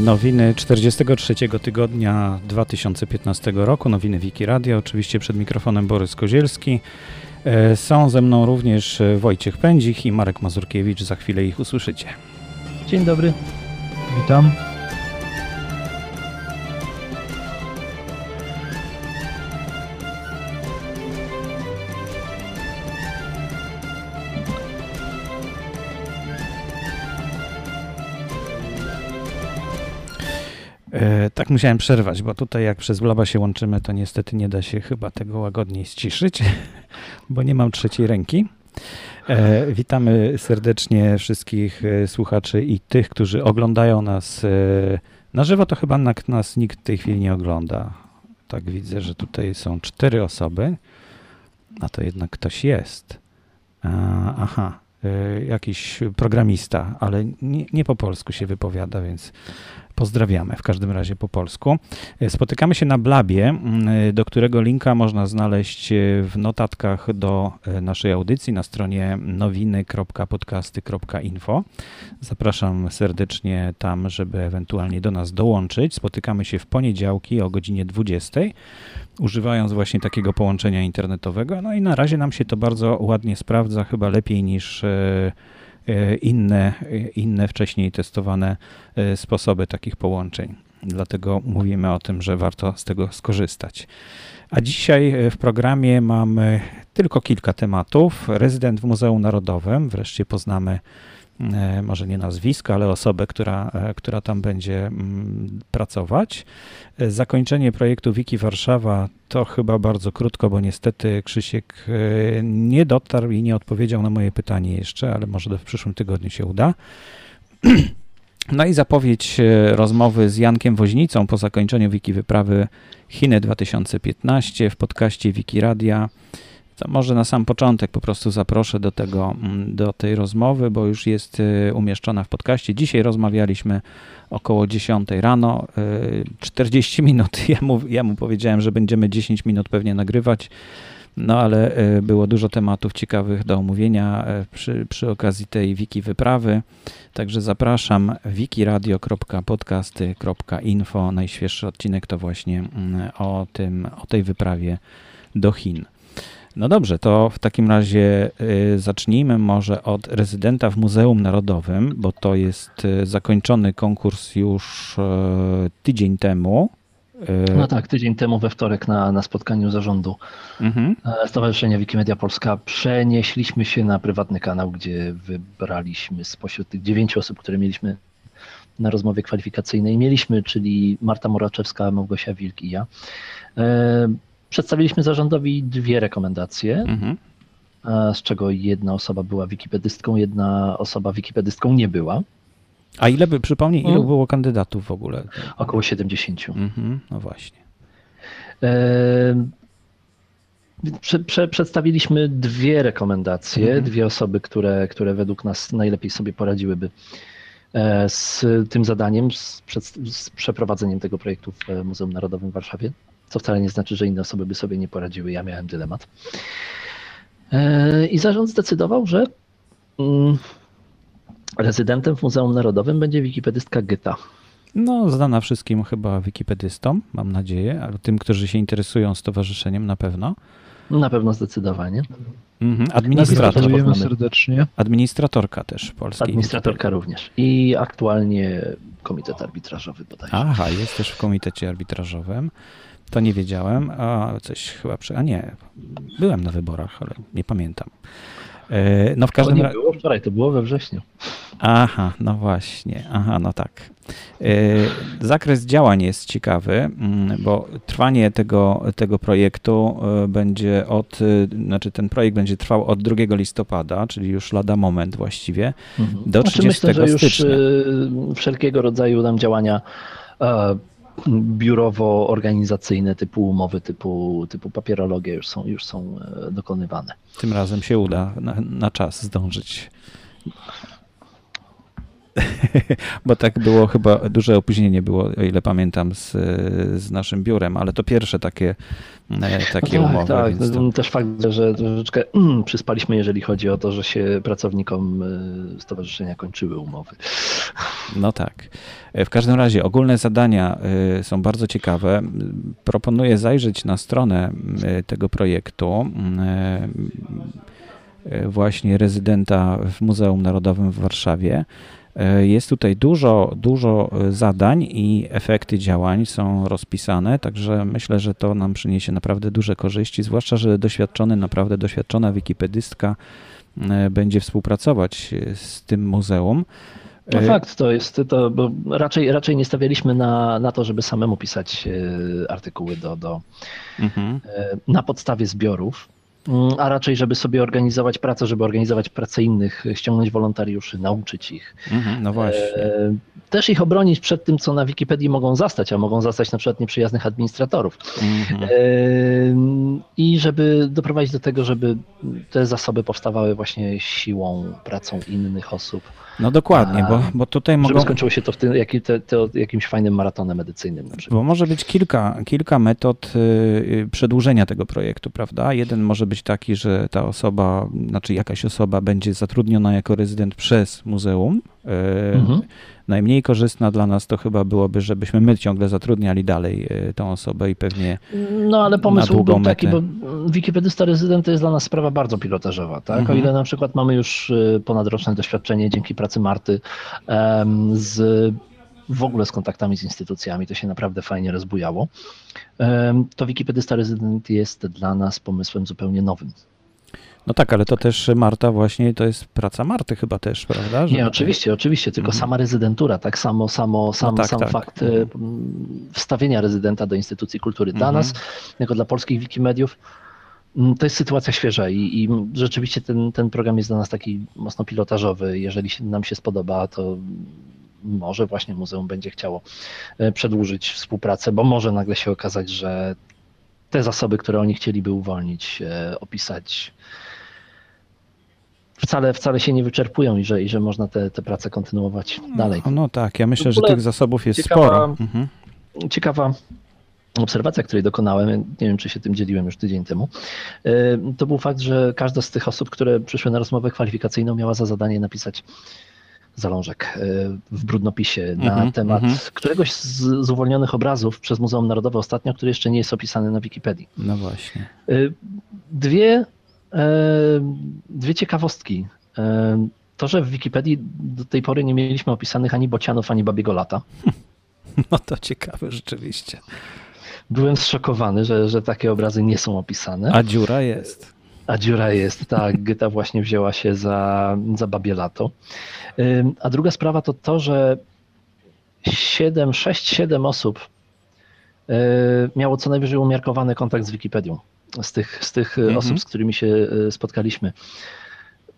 Nowiny 43 tygodnia 2015 roku, nowiny Wiki Radio, oczywiście przed mikrofonem Borys Kozielski. E, są ze mną również Wojciech Pędzik i Marek Mazurkiewicz, za chwilę ich usłyszycie. Dzień dobry. Witam. Tak musiałem przerwać, bo tutaj jak przez blaba się łączymy, to niestety nie da się chyba tego łagodniej ściszyć, bo nie mam trzeciej ręki. E, witamy serdecznie wszystkich e, słuchaczy i tych, którzy oglądają nas na żywo. To chyba nas nikt w tej chwili nie ogląda. Tak widzę, że tutaj są cztery osoby, a to jednak ktoś jest. Aha, jakiś programista, ale nie, nie po polsku się wypowiada, więc Pozdrawiamy w każdym razie po polsku. E, spotykamy się na Blabie, mm, do którego linka można znaleźć e, w notatkach do e, naszej audycji na stronie nowiny.podcasty.info. Zapraszam serdecznie tam, żeby ewentualnie do nas dołączyć. Spotykamy się w poniedziałki o godzinie 20 używając właśnie takiego połączenia internetowego. No i na razie nam się to bardzo ładnie sprawdza, chyba lepiej niż E, inne, inne wcześniej testowane e, sposoby takich połączeń. Dlatego mówimy o tym, że warto z tego skorzystać. A dzisiaj e, w programie mamy tylko kilka tematów. Rezydent w Muzeum Narodowym, wreszcie poznamy E, może nie nazwisko, ale osobę, która, e, która tam będzie mm, pracować. E, zakończenie projektu Wiki Warszawa to chyba bardzo krótko, bo niestety Krzysiek nie dotarł i nie odpowiedział na moje pytanie jeszcze, ale może w przyszłym tygodniu się uda. No i zapowiedź rozmowy z Jankiem Woźnicą po zakończeniu Wiki Wyprawy Chiny 2015 w podcaście Wiki Radia to może na sam początek po prostu zaproszę do, tego, mm, do tej rozmowy, bo już jest y, umieszczona w podcaście. Dzisiaj rozmawialiśmy około 10 rano, 40 y, minut. Ja mu, ja mu powiedziałem, że będziemy 10 minut pewnie nagrywać. No ale y, było dużo tematów ciekawych do omówienia przy, przy okazji tej wiki wyprawy. Także zapraszam wikiradio.podcasty.info. Najświeższy odcinek to właśnie mm, o tym, o tej wyprawie do Chin. No dobrze, to w takim razie y, zacznijmy może od rezydenta w Muzeum Narodowym, bo to jest y, zakończony konkurs już y, tydzień temu. No tak, tydzień temu we wtorek na, na spotkaniu zarządu mhm. E, Stowarzyszenia Wikimedia Polska przenieśliśmy się na prywatny kanał, gdzie wybraliśmy spośród tych dziewięciu osób, które mieliśmy na rozmowie kwalifikacyjnej, mieliśmy, czyli Marta Moraczewska, Małgosia Wilk i ja. Przedstawiliśmy zarządowi dwie rekomendacje, mhm. z czego jedna osoba była wikipedystką, jedna osoba wikipedystką nie była. A ile by, przypomnij, ilu no. było kandydatów w ogóle? Około 70. Mhm, no właśnie. Prze, prze, przedstawiliśmy dwie rekomendacje, mhm. dwie osoby, które, które według nas najlepiej sobie poradziłyby e, z tym zadaniem, z, z przeprowadzeniem tego projektu w Muzeum Narodowym w Warszawie co wcale nie znaczy, że inne osoby by sobie nie poradziły. Ja miałem dylemat. E, I zarząd zdecydował, że mm, rezydentem w Muzeum Narodowym będzie wikipedystka Gyta. No, znana wszystkim chyba wikipedystom, mam nadzieję, ale tym, którzy się interesują stowarzyszeniem na pewno. Na pewno zdecydowanie. Mhm. Administrator. serdecznie. Administratorka też polskiej. Administratorka również. I aktualnie komitet arbitrażowy bodajże. Aha, jest też w komitecie arbitrażowym. To nie wiedziałem, a coś chyba przy... A nie, byłem na wyborach, ale nie pamiętam. E, no w każdym razie. było wczoraj, to było we wrześniu. Aha, no właśnie. Aha, no tak. E, zakres działań jest ciekawy, mm, bo trwanie tego, tego projektu e, będzie od, znaczy ten projekt będzie trwał od 2 listopada, czyli już lada moment właściwie, mhm. do 30 znaczy myślę, że stycznia. Już wszelkiego rodzaju tam działania biurowo-organizacyjne typu umowy, typu, typu papierologia już są, już są e, dokonywane. Tym razem się uda na, na czas zdążyć. Bo tak było chyba, duże opóźnienie było, o ile pamiętam, z, z naszym biurem, ale to pierwsze takie, e, takie no tak, umowy. Tak, to... też fakt, że troszeczkę mm, przyspaliśmy, jeżeli chodzi o to, że się pracownikom e, stowarzyszenia kończyły umowy. No tak. E, w każdym razie ogólne zadania są bardzo ciekawe. Proponuję zajrzeć na stronę tego projektu właśnie rezydenta w Muzeum Narodowym w Warszawie. E, jest tutaj dużo, dużo e, zadań i efekty działań są rozpisane, także myślę, że to nam przyniesie naprawdę duże korzyści, zwłaszcza, że doświadczony, naprawdę doświadczona wikipedystka e, będzie współpracować z tym muzeum. No fakt to jest to, bo raczej, raczej nie stawialiśmy na, na to, żeby samemu pisać artykuły do, do, mhm. na podstawie zbiorów a raczej, żeby sobie organizować pracę, żeby organizować pracę innych, ściągnąć wolontariuszy, nauczyć ich. Mhm, no właśnie. E, też ich obronić przed tym, co na Wikipedii mogą zastać, a mogą zastać na przykład nieprzyjaznych administratorów. Mhm. E, I żeby doprowadzić do tego, żeby te zasoby powstawały właśnie siłą, pracą innych osób. No dokładnie, bo, bo tutaj żeby mogą... Żeby skończyło się to, w tym, jak, te, te, jakimś fajnym maratonem medycyjnym. Bo może być kilka, kilka metod y, y, przedłużenia tego projektu, prawda? Jeden może być taki, że ta osoba, znaczy jakaś osoba będzie zatrudniona jako rezydent przez muzeum. Y, mhm. Najmniej korzystna dla nas to chyba byłoby, żebyśmy my ciągle zatrudniali dalej tą osobę i pewnie. No ale pomysł był taki, metę. bo wikipedysta rezydent to jest dla nas sprawa bardzo pilotażowa. Tak? Mhm. O ile na przykład mamy już ponadroczne doświadczenie dzięki pracy pracy Marty z w ogóle z kontaktami z instytucjami, to się naprawdę fajnie rozbujało. To Wikipedysta Rezydent jest dla nas pomysłem zupełnie nowym. No tak, ale to też Marta właśnie, to jest praca Marty chyba też, prawda? Że Nie, oczywiście, oczywiście, tylko mhm. sama rezydentura, tak samo, samo sam, no tak, sam tak. fakt mhm. wstawienia rezydenta do instytucji kultury dla mhm. nas, jako dla polskich wikimediów, Mm, to jest sytuacja świeża i, i, rzeczywiście ten, ten program jest dla nas taki mocno pilotażowy. Jeżeli nam się spodoba, to może właśnie muzeum będzie chciało e, przedłużyć współpracę, bo może nagle się okazać, że te zasoby, które oni chcieliby uwolnić, e, opisać, wcale, wcale się nie wyczerpują i że, i że można te, te prace kontynuować dalej. No, no tak, ja myślę, że tych zasobów jest ciekawa, sporo. Mhm. Ciekawa obserwacja, której dokonałem, nie wiem czy się tym dzieliłem już tydzień temu, e, to był fakt, że każda z tych osób, które przyszły na rozmowę kwalifikacyjną, miała za zadanie napisać zalążek e, w brudnopisie na mm -hmm, temat mm -hmm. któregoś z, z, uwolnionych obrazów przez Muzeum Narodowe ostatnio, który jeszcze nie jest opisany na Wikipedii. No właśnie. E, dwie, dwie ciekawostki. To, że w Wikipedii do tej pory nie mieliśmy opisanych ani bocianów, ani babiego lata. No to ciekawe rzeczywiście byłem zszokowany, że, że takie obrazy nie są opisane. A dziura jest. A dziura jest, tak. Gyta właśnie wzięła się za, za babie lato. A druga sprawa to to, że 7, 6, 7 osób y, miało co najwyżej umiarkowany kontakt z Wikipedią. Z tych, z tych mhm. osób, z którymi się y, spotkaliśmy.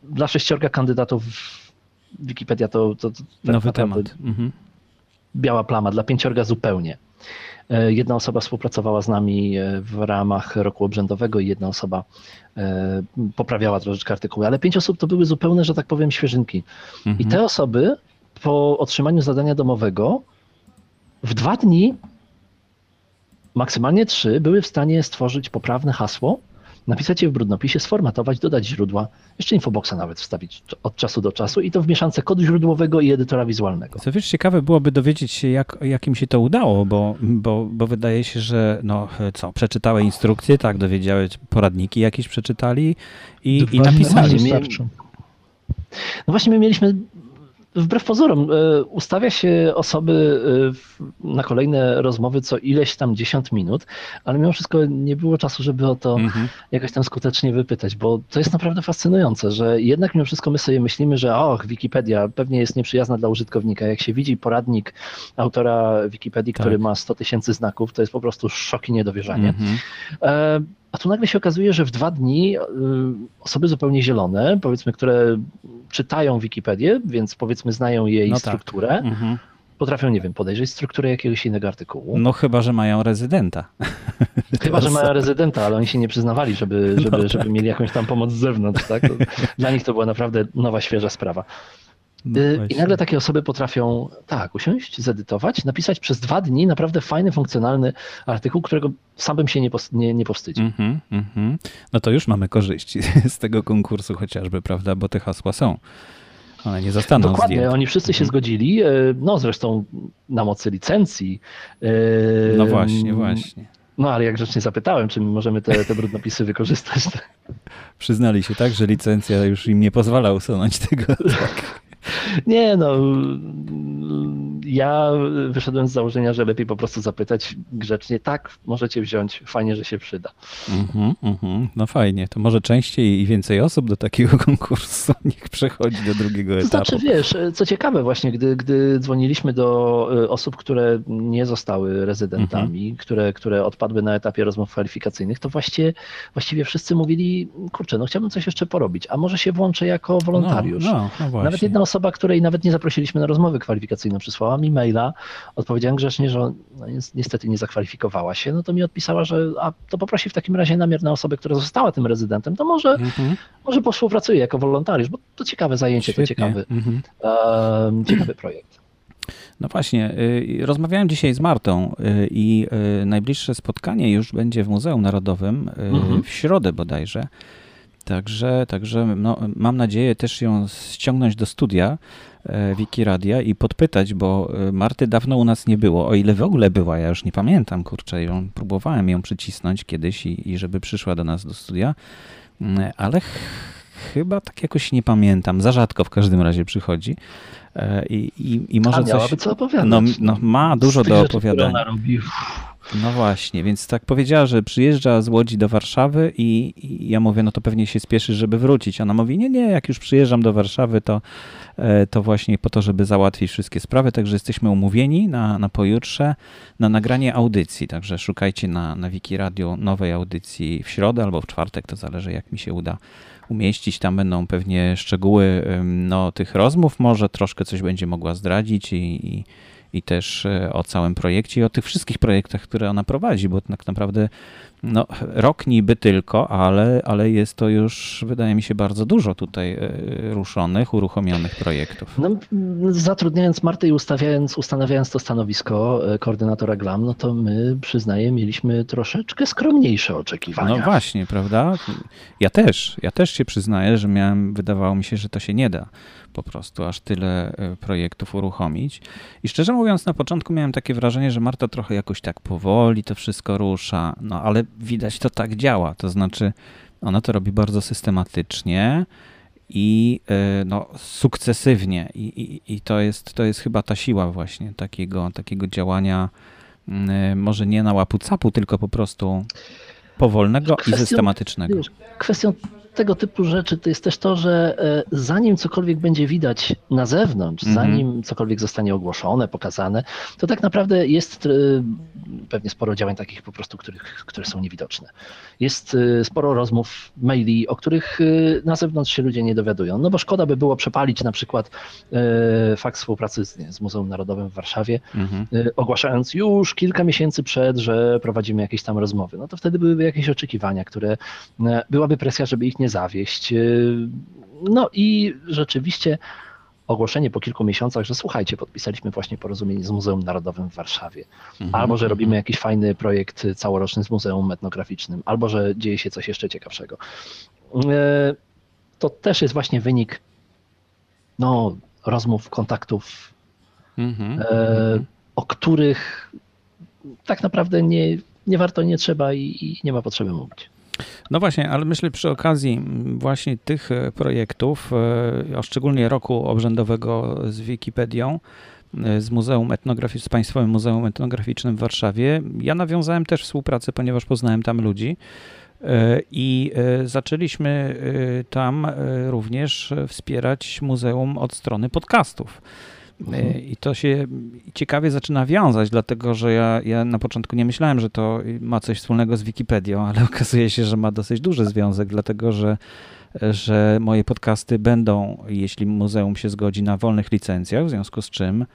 Dla sześciorga kandydatów Wikipedia to, to, to tak nowy temat. Mhm. Biała plama, dla pięciorga zupełnie. E, jedna osoba współpracowała z nami e, w ramach roku obrzędowego i jedna osoba e, poprawiała troszeczkę artykuły, ale pięć osób to były zupełne, że tak powiem, świeżynki. Mhm. I te osoby po otrzymaniu zadania domowego w dwa dni, maksymalnie trzy, były w stanie stworzyć poprawne hasło, napisać je w brudnopisie, sformatować, dodać źródła, jeszcze infoboxa nawet wstawić od czasu do czasu i to w mieszance kodu źródłowego i edytora wizualnego. Co wiesz, ciekawe byłoby dowiedzieć się, jak, jak im się to udało, bo, bo, bo wydaje się, że no co, przeczytały instrukcje, tak, dowiedziały poradniki jakieś przeczytali i, i napisali. No właśnie my mieliśmy wbrew pozorom, e, ustawia się osoby e, na kolejne rozmowy co ileś tam dziesiąt minut, ale mimo wszystko nie było czasu, żeby o to mhm. jakoś tam skutecznie wypytać, bo to jest naprawdę fascynujące, że jednak mimo wszystko my sobie myślimy, że och, Wikipedia pewnie jest nieprzyjazna dla użytkownika. Jak się widzi poradnik autora Wikipedii, tak. który ma 100 tysięcy znaków, to jest po prostu szok i niedowierzanie. Mhm. E, a tu nagle się okazuje, że w dwa dni osoby zupełnie zielone, powiedzmy, które czytają Wikipedię, więc powiedzmy znają jej no tak. strukturę, tak. mhm. potrafią, nie wiem, podejrzeć strukturę jakiegoś innego artykułu. No chyba, że mają rezydenta. Chyba, że mają rezydenta, ale oni się nie przyznawali, żeby, żeby, no tak. żeby mieli jakąś tam pomoc z zewnątrz. Tak? Dla nich to była naprawdę nowa, świeża sprawa. No I nagle takie osoby potrafią tak, usiąść, zedytować, napisać przez dwa dni naprawdę fajny, funkcjonalny artykuł, którego sam bym się nie, nie, nie powstydził. Mm-hmm, mm-hmm. No to już mamy korzyści z tego konkursu chociażby, prawda, bo te hasła są. One nie zostaną Dokładnie, zdjęte. oni wszyscy się mhm. zgodzili, e, no zresztą na mocy licencji. E, no właśnie, właśnie. No ale jak grzecznie zapytałem, czy możemy te, te brudnopisy wykorzystać. Przyznali się tak, że licencja już im nie pozwala usunąć tego. Tak. Nie, no. Ja wyszedłem z założenia, że lepiej po prostu zapytać grzecznie. Tak, możecie wziąć. Fajnie, że się przyda. Mm-hmm, mm-hmm. No fajnie. To może częściej i więcej osób do takiego konkursu niech przechodzi do drugiego etapu. To znaczy, wiesz, co ciekawe, właśnie, gdy, gdy dzwoniliśmy do e, osób, które nie zostały rezydentami, mm-hmm. które, które odpadły na etapie rozmów kwalifikacyjnych, to właściwie, właściwie wszyscy mówili, kurczę, no chciałbym coś jeszcze porobić, a może się włączę jako wolontariusz. No, no, no Nawet jedna osoba której nawet nie zaprosiliśmy na rozmowę kwalifikacyjną, przysłała mi maila, odpowiedziałem grzecznie, że no, niestety nie zakwalifikowała się, no to mi odpisała, że a to poprosi w takim razie namiar na osobę, która została tym rezydentem, to może, mhm. może powspółpracuje jako wolontariusz, bo to ciekawe zajęcie, Świetnie. to ciekawy, mhm. ciekawy projekt. No właśnie, y, rozmawiałem dzisiaj z Martą y, i y, najbliższe spotkanie już będzie w Muzeum Narodowym mhm. w środę bodajże. Także, także no, mam nadzieję też ją ściągnąć do studia e, Wiki Radia i podpytać, bo e, Marty dawno u nas nie było. O ile w ogóle była, ja już nie pamiętam, kurczę, ją, próbowałem ją przycisnąć kiedyś i, i żeby przyszła do nas do studia, mm, ale ch chyba tak jakoś nie pamiętam. Za rzadko w każdym razie przychodzi. E, I, i, i może A coś. co opowiadać. No, no, ma dużo do opowiadania. No właśnie, więc tak powiedziała, że przyjeżdża z Łodzi do Warszawy i, i, ja mówię, no to pewnie się spieszy, żeby wrócić. Ona mówi, nie, nie, jak już przyjeżdżam do Warszawy, to, e, to właśnie po to, żeby załatwić wszystkie sprawy, także jesteśmy umówieni na, na pojutrze na nagranie audycji, także szukajcie na, na Wiki Radio nowej audycji w środę albo w czwartek, to zależy jak mi się uda umieścić. Tam będą pewnie szczegóły no, tych rozmów, może troszkę coś będzie mogła zdradzić i, i i też e, o całym projekcie i o tych wszystkich projektach, które ona prowadzi, bo tak naprawdę no, rok niby tylko, ale, ale jest to już, wydaje mi się, bardzo dużo tutaj e, ruszonych, uruchomionych projektów. No, zatrudniając Martę i ustawiając, ustanawiając to stanowisko e, koordynatora GLAM, no to my, przyznaję, mieliśmy troszeczkę skromniejsze oczekiwania. No właśnie, prawda? Ja też, ja też się przyznaję, że miałem, wydawało mi się, że to się nie da po prostu aż tyle projektów uruchomić. I szczerze mówiąc, na początku miałem takie wrażenie, że Marta trochę jakoś tak powoli to wszystko rusza, no ale widać to tak działa. To znaczy, ona to robi bardzo systematycznie i e, no, sukcesywnie. I, i, I, to, jest, to jest chyba ta siła właśnie takiego, takiego działania, e, może nie na łapu capu, tylko po prostu powolnego kwestią, i systematycznego. Wiesz, kwestią tego typu rzeczy to jest też to, że e, zanim cokolwiek będzie widać na zewnątrz, mm -hmm. zanim cokolwiek zostanie ogłoszone, pokazane, to tak naprawdę jest e, pewnie sporo działań takich po prostu, których, które są niewidoczne. Jest e, sporo rozmów, maili, o których na zewnątrz się ludzie nie dowiadują. No bo szkoda by było przepalić na przykład fakt współpracy z, nie, z Muzeum Narodowym w Warszawie, mm -hmm. ogłaszając już kilka miesięcy przed, że prowadzimy jakieś tam rozmowy. No to wtedy byłyby jakieś oczekiwania, które byłaby presja, żeby ich nie zawieść. Y, no i rzeczywiście ogłoszenie po kilku miesiącach, że słuchajcie, podpisaliśmy właśnie porozumienie z Muzeum Narodowym w Warszawie, mhm. albo że robimy jakiś fajny projekt całoroczny z Muzeum Etnograficznym, albo że dzieje się coś jeszcze ciekawszego. Y, to też jest właśnie wynik no, rozmów, kontaktów, mhm. E, o których tak naprawdę nie, nie warto, nie trzeba i, i nie ma potrzeby mówić. No właśnie, ale myślę przy okazji właśnie tych e, projektów, e, a szczególnie roku obrzędowego z Wikipedią, e, z Muzeum Etnograficznym, z Państwowym Muzeum Etnograficznym w Warszawie, ja nawiązałem też współpracę, ponieważ poznałem tam ludzi. I zaczęliśmy tam również wspierać muzeum od strony podcastów. Mhm. I to się ciekawie zaczyna wiązać, dlatego że ja, ja na początku nie myślałem, że to ma coś wspólnego z Wikipedią, ale okazuje się, że ma dosyć duży związek, dlatego że że moje podcasty będą, jeśli muzeum się zgodzi, na wolnych licencjach, w związku z czym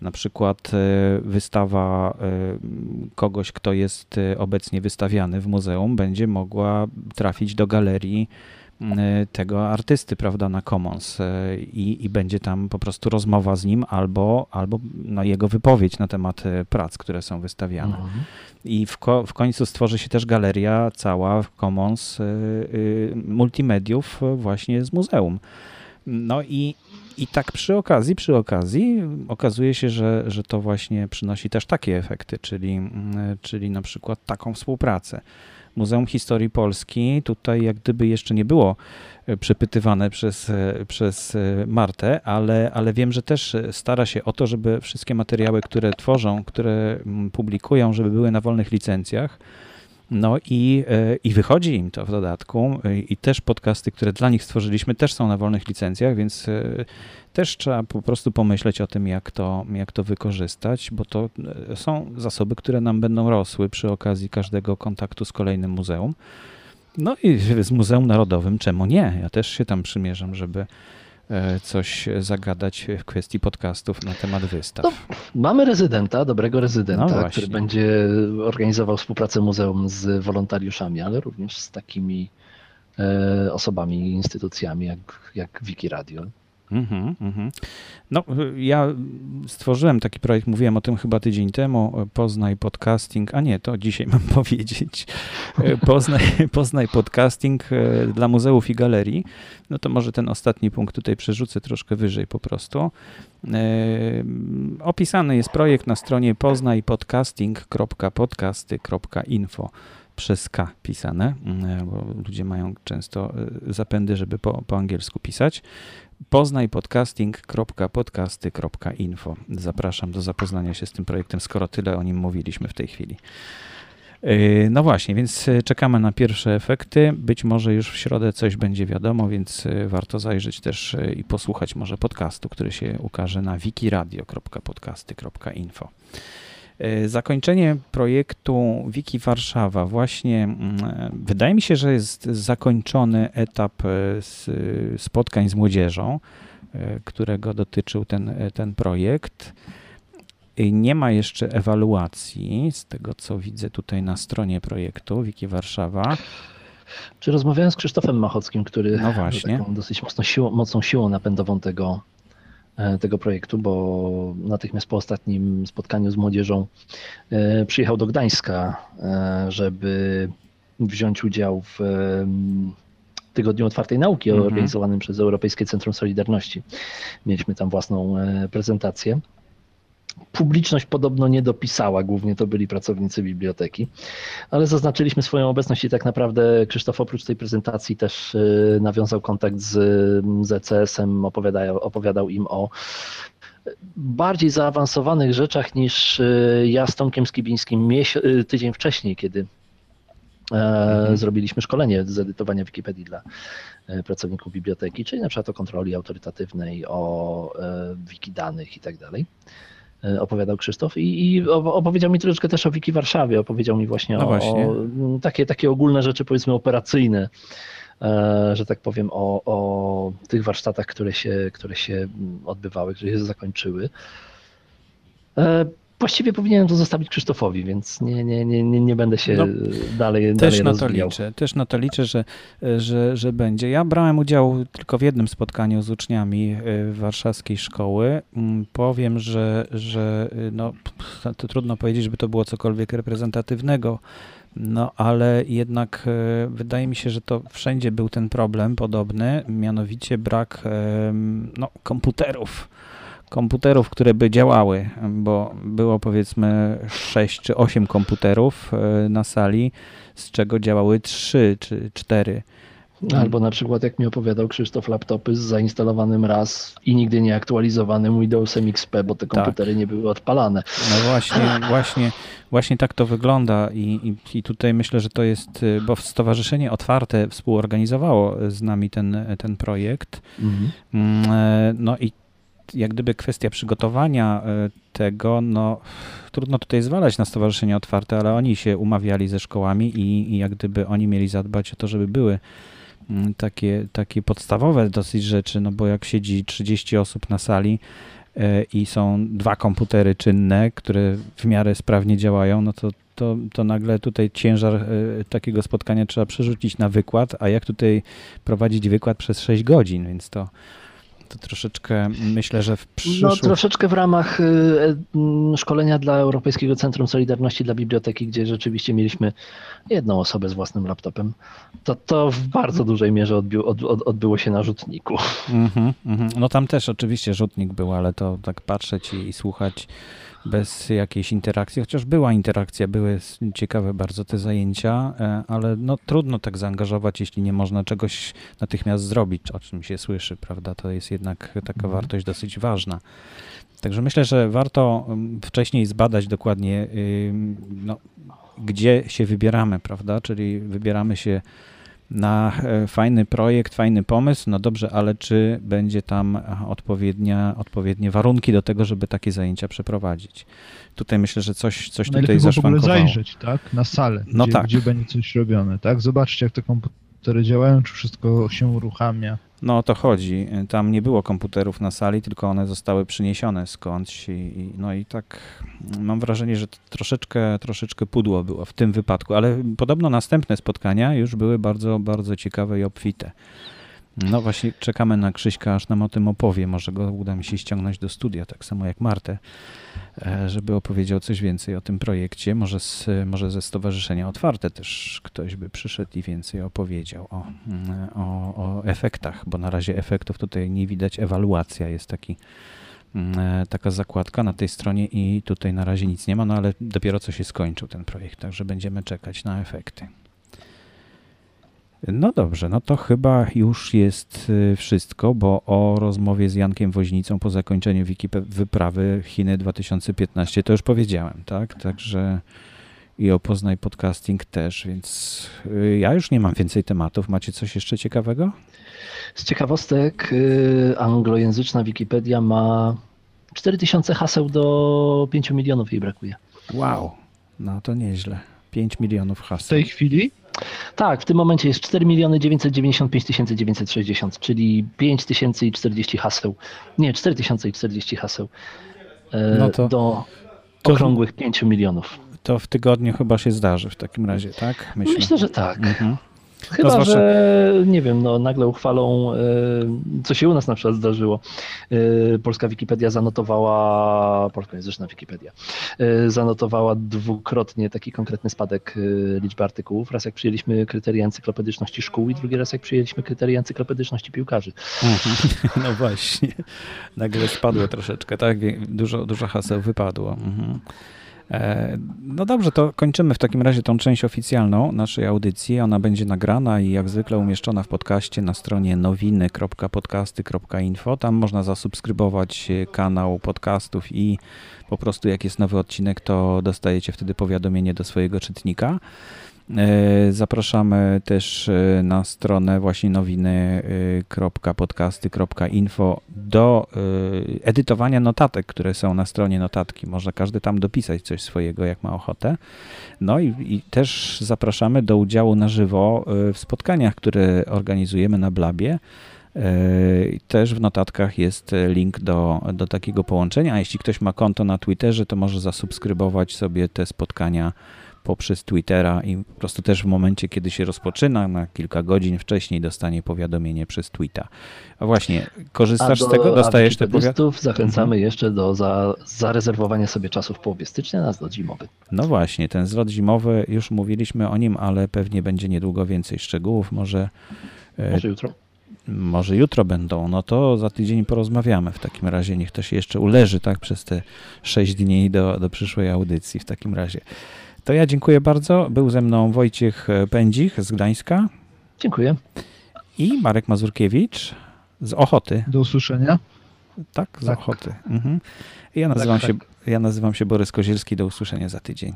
na przykład e, wystawa e, kogoś, kto jest e, obecnie wystawiany w muzeum, będzie mogła trafić do galerii tego artysty, prawda, na Commons i, i będzie tam po prostu rozmowa z nim albo, albo no, jego wypowiedź na temat prac, które są wystawiane. Mhm. I w, ko w końcu stworzy się też galeria cała w Commons multimediów właśnie z muzeum. No i, i tak przy okazji, przy okazji okazuje się, że, że to właśnie przynosi też takie efekty, czyli, czyli na przykład taką współpracę. Muzeum Historii Polski tutaj jak gdyby jeszcze nie było e, przepytywane przez, e, przez e, Martę, ale, ale wiem, że też stara się o to, żeby wszystkie materiały, które tworzą, które mm, publikują, żeby były na wolnych licencjach, no i, e, i wychodzi im to w dodatku e, i też podcasty, które dla nich stworzyliśmy, też są na wolnych licencjach, więc e, też trzeba po prostu pomyśleć o tym, jak to, jak to wykorzystać, bo to są zasoby, które nam będą rosły przy okazji każdego kontaktu z kolejnym muzeum. No i z Muzeum Narodowym, czemu nie? Ja też się tam przymierzam, żeby coś zagadać w kwestii podcastów na temat wystaw. No, mamy rezydenta, dobrego rezydenta, no który będzie organizował współpracę muzeum z wolontariuszami, ale również z takimi e, osobami, instytucjami jak, jak Wiki Radio. Mm-hmm, mm-hmm. No, ja stworzyłem taki projekt, mówiłem o tym chyba tydzień temu, Poznaj Podcasting, a nie, to dzisiaj mam powiedzieć, Poznaj, Poznaj Podcasting e, dla muzeów i galerii. No to może ten ostatni punkt tutaj przerzucę troszkę wyżej po prostu. E, opisany jest projekt na stronie poznajpodcasting.podcasty.info przez K pisane, e, bo ludzie mają często zapędy, żeby po, po angielsku pisać poznajpodcasting.podcasty.info. Zapraszam do zapoznania się z tym projektem, skoro tyle o nim mówiliśmy w tej chwili. Yy, no właśnie, więc yy, czekamy na pierwsze efekty. Być może już w środę coś będzie wiadomo, więc yy, warto zajrzeć też i posłuchać może podcastu, który się ukaże na wikiradio.podcasty.info. E, zakończenie projektu Wiki Warszawa właśnie mm, wydaje mi się, że jest zakończony etap e, spotkań z młodzieżą, e, którego dotyczył ten, ten projekt. Nie ma jeszcze ewaluacji z tego, co widzę tutaj na stronie projektu Wiki Warszawa. Czy rozmawiałem z Krzysztofem Machockim, który no właśnie. dosyć mocną siłą, mocną siłą napędową tego, tego projektu, bo natychmiast po ostatnim spotkaniu z młodzieżą e, przyjechał do Gdańska, e, żeby wziąć udział w Tygodniu Otwartej Nauki mm -hmm. organizowanym przez Europejskie Centrum Solidarności. Mieliśmy tam własną prezentację publiczność podobno nie dopisała, głównie to byli pracownicy biblioteki, ale zaznaczyliśmy swoją obecność i tak naprawdę Krzysztof oprócz tej prezentacji też y, nawiązał kontakt z, z ECS-em, opowiadał, opowiadał im o bardziej zaawansowanych rzeczach niż y, ja z Tomkiem Skibińskim y, tydzień wcześniej, kiedy e, mhm. zrobiliśmy szkolenie z edytowania Wikipedii dla e, pracowników biblioteki, czyli na przykład o kontroli autorytatywnej, o e, wiki danych i tak dalej. E, opowiadał Krzysztof i, i opowiedział mi troszeczkę też o Wiki Warszawie, opowiedział mi właśnie, no o, właśnie. o, takie, takie ogólne rzeczy powiedzmy operacyjne, e, że tak powiem o, o tych warsztatach, które się, które się odbywały, które się zakończyły. E, Właściwie powinienem to zostawić Krzysztofowi, więc nie, nie, nie, nie, nie będę się no, dalej, też dalej na to liczę, Też na to liczę, że, że, że będzie. Ja brałem udział tylko w jednym spotkaniu z uczniami y, warszawskiej szkoły. Mm, powiem, że, że y, no, to trudno powiedzieć, żeby to było cokolwiek reprezentatywnego, no ale jednak y, wydaje mi się, że to wszędzie był ten problem podobny, mianowicie brak no, komputerów komputerów, które by działały, bo było powiedzmy 6 czy 8 komputerów e, na sali, z czego działały 3 czy 4. Albo na przykład, jak mi opowiadał Krzysztof, laptopy z zainstalowanym raz i nigdy nie aktualizowanym Windowsem XP, bo te komputery tak. nie były odpalane. No właśnie, właśnie, właśnie tak to wygląda I, i, i tutaj myślę, że to jest, y, bo Stowarzyszenie Otwarte współorganizowało z nami ten, ten projekt. Mhm. Mm, e, no i jak gdyby kwestia przygotowania e, tego, no trudno tutaj zwalać na Stowarzyszenie Otwarte, ale oni się umawiali ze szkołami i, i jak gdyby oni mieli zadbać o to, żeby były mm, takie, takie podstawowe dosyć rzeczy, no bo jak siedzi 30 osób na sali e, i są dwa komputery czynne, które w miarę sprawnie działają, no to to, to nagle tutaj ciężar e, takiego spotkania trzeba przerzucić na wykład, a jak tutaj prowadzić wykład przez 6 godzin, więc to, to troszeczkę myślę, że w przyszłym... No troszeczkę w ramach y, y, szkolenia dla Europejskiego Centrum Solidarności dla Biblioteki, gdzie rzeczywiście mieliśmy jedną osobę z własnym laptopem, to to w bardzo dużej mierze odbił, od, od, odbyło się na rzutniku. Mm -hmm, mm -hmm. No tam też oczywiście rzutnik był, ale to tak patrzeć i, i słuchać bez jakiejś interakcji, chociaż była interakcja, były ciekawe bardzo te zajęcia, e, ale no trudno tak zaangażować, jeśli nie można czegoś natychmiast zrobić, o czym się słyszy, prawda? To jest jednak taka mhm. wartość dosyć ważna. Także myślę, że warto mm, wcześniej zbadać dokładnie, no, gdzie się wybieramy, prawda? Czyli wybieramy się na e, fajny projekt, fajny pomysł, no dobrze, ale czy będzie tam odpowiednia, odpowiednie warunki do tego, żeby takie zajęcia przeprowadzić? Tutaj myślę, że coś, coś no tutaj zaszwankowało. w ogóle zajrzeć, tak, na salę, no gdzie, tak. gdzie będzie coś robione, tak? Zobaczcie, jak te komputery działają, czy wszystko się uruchamia. No o to chodzi. Tam nie było komputerów na sali, tylko one zostały przyniesione skądś. I, no i tak mam wrażenie, że troszeczkę, troszeczkę pudło było w tym wypadku, ale podobno następne spotkania już były bardzo, bardzo ciekawe i obfite. No właśnie czekamy na Krzyśka, aż nam o tym opowie. Może go uda mi się ściągnąć do studia, tak samo jak Martę, e, żeby opowiedział coś więcej o tym projekcie. Może, z, może ze Stowarzyszenia Otwarte też ktoś by przyszedł i więcej opowiedział o, o, o efektach, bo na razie efektów tutaj nie widać. Ewaluacja jest taki mm, e, taka zakładka na tej stronie i tutaj na razie nic nie ma, no ale dopiero co się skończył ten projekt, także będziemy czekać na efekty. No dobrze, no to chyba już jest y, wszystko, bo o rozmowie z Jankiem Woźnicą po zakończeniu wyprawy Chiny 2015 to już powiedziałem, tak? Także i o Poznaj Podcasting też, więc y, ja już nie mam więcej tematów. Macie coś jeszcze ciekawego? Z ciekawostek y, anglojęzyczna Wikipedia ma 4000 haseł do 5 milionów jej brakuje. Wow, no to nieźle. 5 milionów haseł. W tej chwili? Tak, w tym momencie jest 4 miliony 995 960, czyli 5040 haseł. Nie, 4040 haseł e, no to, do okrągłych 5 milionów. To w tygodniu chyba się zdarzy w takim razie, tak? Myślę, Myślę że tak. Mhm. Chyba, zwłaszcza... że nie wiem, no nagle uchwalą, e, co się u nas na przykład zdarzyło. E, polska Wikipedia zanotowała, polskojęzyczna Wikipedia, e, zanotowała dwukrotnie taki konkretny spadek liczby artykułów. Raz jak przyjęliśmy kryteria encyklopedyczności szkół i drugi raz jak przyjęliśmy kryteria encyklopedyczności piłkarzy. Mhm. No właśnie, nagle spadło troszeczkę, tak? Dużo, dużo haseł wypadło. Mhm. E, no dobrze, to kończymy w takim razie tą część oficjalną naszej audycji. Ona będzie nagrana i jak zwykle umieszczona w podcaście na stronie nowiny.podcasty.info. Tam można zasubskrybować kanał podcastów i po prostu jak jest nowy odcinek, to dostajecie wtedy powiadomienie do swojego czytnika. E, zapraszamy też e, na stronę właśnie nowiny.podcasty.info do e, edytowania notatek, które są na stronie notatki. Można każdy tam dopisać coś swojego, jak ma ochotę. No i, i też zapraszamy do udziału na żywo w spotkaniach, które organizujemy na Blabie. Też w notatkach jest link do, do takiego połączenia, a jeśli ktoś ma konto na Twitterze, to może zasubskrybować sobie te spotkania poprzez Twittera i po prostu też w momencie, kiedy się rozpoczyna, na kilka godzin wcześniej dostanie powiadomienie przez tweeta. A właśnie, korzystasz do, z tego? Dostajesz te powiadomienia? Zachęcamy mhm. jeszcze do za, zarezerwowania sobie czasu w połowie stycznia na zlot zimowy. No właśnie, ten zlot zimowy, już mówiliśmy o nim, ale pewnie będzie niedługo więcej szczegółów. Może, e, może jutro? Może jutro będą, no to za tydzień porozmawiamy. W takim razie niech to się jeszcze uleży, tak, przez te sześć dni do, do przyszłej audycji w takim razie. To ja dziękuję bardzo. Był ze mną Wojciech Pędzich z Gdańska. Dziękuję. I Marek Mazurkiewicz z Ochoty. Do usłyszenia. Tak, z tak. Ochoty. Mhm. Ja, nazywam tak, się, tak. ja nazywam się Borys Kozielski. Do usłyszenia za tydzień.